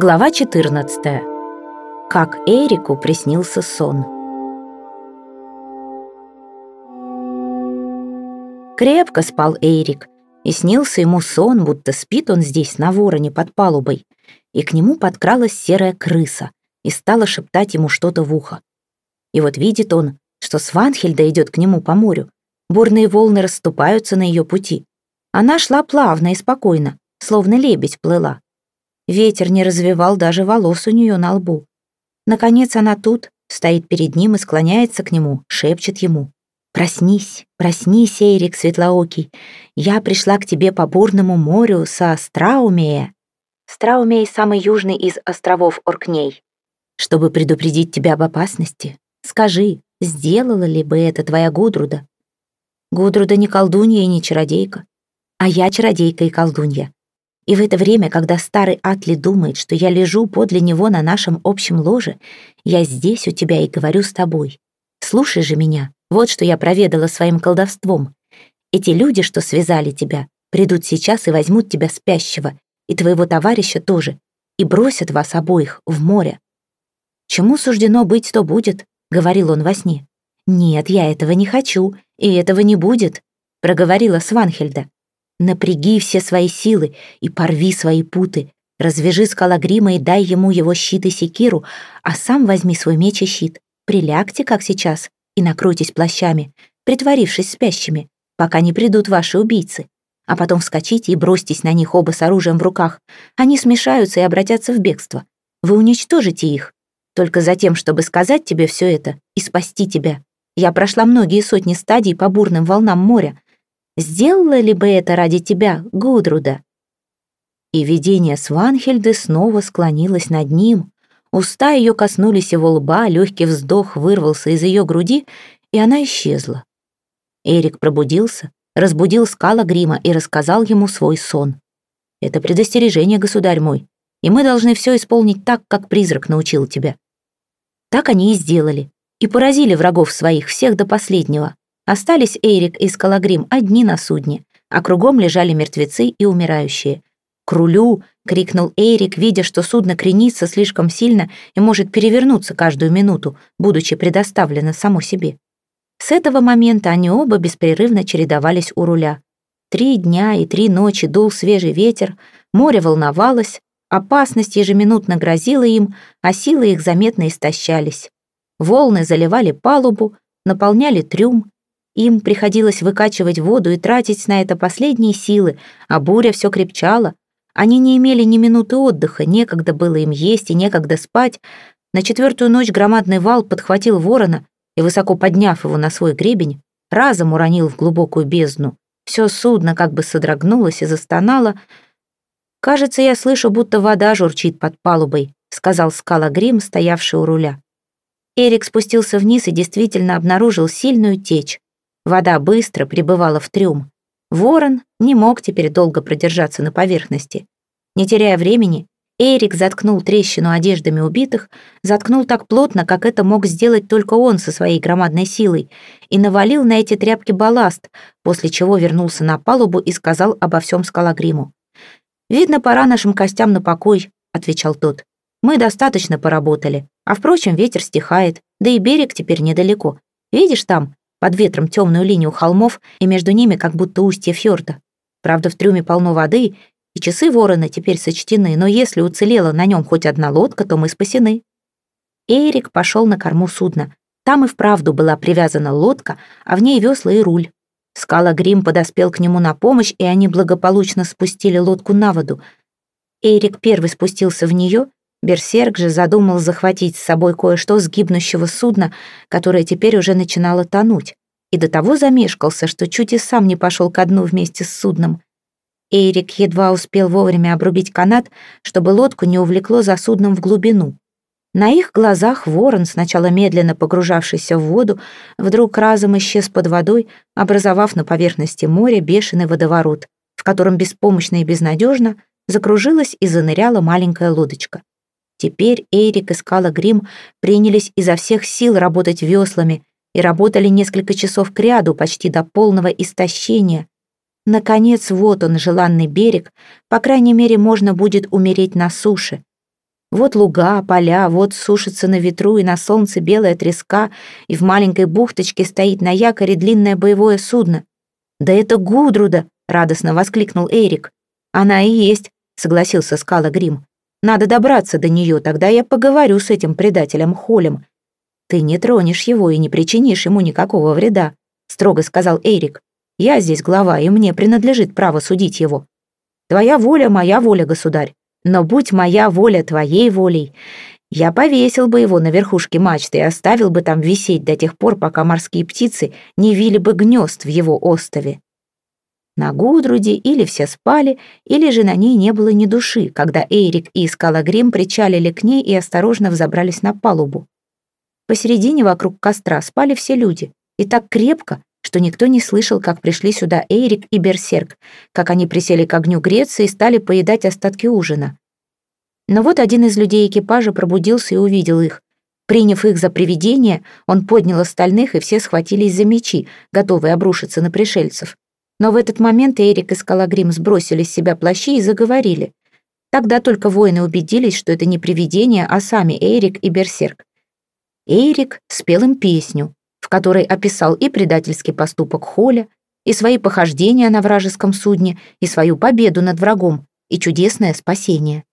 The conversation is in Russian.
Глава 14. Как Эрику приснился сон. Крепко спал Эрик, и снился ему сон, будто спит он здесь, на вороне под палубой, и к нему подкралась серая крыса и стала шептать ему что-то в ухо. И вот видит он, что Сванхельда идет к нему по морю, бурные волны расступаются на ее пути. Она шла плавно и спокойно, словно лебедь плыла. Ветер не развивал даже волос у нее на лбу. Наконец она тут, стоит перед ним и склоняется к нему, шепчет ему. «Проснись, проснись, Эрик Светлоокий. Я пришла к тебе по бурному морю со Страумея». Страумей — самый южный из островов Оркней. «Чтобы предупредить тебя об опасности, скажи, сделала ли бы это твоя Гудруда?» «Гудруда не колдунья и не чародейка, а я чародейка и колдунья. И в это время, когда старый Атли думает, что я лежу подле него на нашем общем ложе, я здесь у тебя и говорю с тобой. Слушай же меня, вот что я проведала своим колдовством. Эти люди, что связали тебя, придут сейчас и возьмут тебя спящего, и твоего товарища тоже, и бросят вас обоих в море. «Чему суждено быть, то будет», — говорил он во сне. «Нет, я этого не хочу, и этого не будет», — проговорила Сванхельда. Напряги все свои силы и порви свои путы. Развяжи скалагрима и дай ему его щит и секиру, а сам возьми свой меч и щит. Прилягте, как сейчас, и накройтесь плащами, притворившись спящими, пока не придут ваши убийцы. А потом вскочите и бросьтесь на них оба с оружием в руках. Они смешаются и обратятся в бегство. Вы уничтожите их. Только за тем, чтобы сказать тебе все это и спасти тебя. Я прошла многие сотни стадий по бурным волнам моря, Сделала ли бы это ради тебя, Гудруда?» И видение Сванхельды снова склонилось над ним. Уста ее коснулись его лба, легкий вздох вырвался из ее груди, и она исчезла. Эрик пробудился, разбудил скала Грима и рассказал ему свой сон. «Это предостережение, государь мой, и мы должны все исполнить так, как призрак научил тебя». Так они и сделали, и поразили врагов своих, всех до последнего. Остались Эрик и Скалагрим одни на судне, а кругом лежали мертвецы и умирающие. «К рулю!» — крикнул Эрик, видя, что судно кренится слишком сильно и может перевернуться каждую минуту, будучи предоставлено само себе. С этого момента они оба беспрерывно чередовались у руля. Три дня и три ночи дул свежий ветер, море волновалось, опасность ежеминутно грозила им, а силы их заметно истощались. Волны заливали палубу, наполняли трюм, им приходилось выкачивать воду и тратить на это последние силы, а буря все крепчала. Они не имели ни минуты отдыха, некогда было им есть и некогда спать. На четвертую ночь громадный вал подхватил ворона и, высоко подняв его на свой гребень, разом уронил в глубокую бездну. Все судно как бы содрогнулось и застонало. «Кажется, я слышу, будто вода журчит под палубой», сказал скала Грим, стоявший у руля. Эрик спустился вниз и действительно обнаружил сильную течь. Вода быстро прибывала в трюм. Ворон не мог теперь долго продержаться на поверхности. Не теряя времени, Эрик заткнул трещину одеждами убитых, заткнул так плотно, как это мог сделать только он со своей громадной силой, и навалил на эти тряпки балласт, после чего вернулся на палубу и сказал обо всем Скалагриму. «Видно, пора нашим костям на покой», — отвечал тот. «Мы достаточно поработали, а, впрочем, ветер стихает, да и берег теперь недалеко. Видишь там, под ветром темную линию холмов, и между ними как будто устье фьорда. Правда, в трюме полно воды, и часы ворона теперь сочтены, но если уцелела на нем хоть одна лодка, то мы спасены. Эрик пошел на корму судна. Там и вправду была привязана лодка, а в ней весла и руль. Скала Грим подоспел к нему на помощь, и они благополучно спустили лодку на воду. Эрик первый спустился в нее, Берсерк же задумал захватить с собой кое-что с гибнущего судна, которое теперь уже начинало тонуть, и до того замешкался, что чуть и сам не пошел ко дну вместе с судном. Эрик едва успел вовремя обрубить канат, чтобы лодку не увлекло за судном в глубину. На их глазах ворон, сначала медленно погружавшийся в воду, вдруг разом исчез под водой, образовав на поверхности моря бешеный водоворот, в котором беспомощно и безнадежно закружилась и заныряла маленькая лодочка. Теперь Эрик и Скала Грим принялись изо всех сил работать веслами и работали несколько часов кряду, почти до полного истощения. Наконец, вот он, желанный берег, по крайней мере, можно будет умереть на суше. Вот луга, поля, вот сушится на ветру и на солнце белая треска, и в маленькой бухточке стоит на якоре длинное боевое судно. «Да это Гудруда!» — радостно воскликнул Эрик. «Она и есть», — согласился Скала Грим. «Надо добраться до нее, тогда я поговорю с этим предателем Холем. Ты не тронешь его и не причинишь ему никакого вреда», — строго сказал Эрик. «Я здесь глава, и мне принадлежит право судить его. Твоя воля — моя воля, государь. Но будь моя воля твоей волей, я повесил бы его на верхушке мачты и оставил бы там висеть до тех пор, пока морские птицы не вили бы гнезд в его острове. На Гудруде или все спали, или же на ней не было ни души, когда Эйрик и Скалагрим причалили к ней и осторожно взобрались на палубу. Посередине вокруг костра спали все люди, и так крепко, что никто не слышал, как пришли сюда Эйрик и Берсерк, как они присели к огню греться и стали поедать остатки ужина. Но вот один из людей экипажа пробудился и увидел их. Приняв их за привидения, он поднял остальных, и все схватились за мечи, готовые обрушиться на пришельцев. Но в этот момент Эрик и Скалагрим сбросили с себя плащи и заговорили. Тогда только воины убедились, что это не привидение, а сами Эрик и Берсерк. Эрик спел им песню, в которой описал и предательский поступок Холя, и свои похождения на вражеском судне, и свою победу над врагом, и чудесное спасение.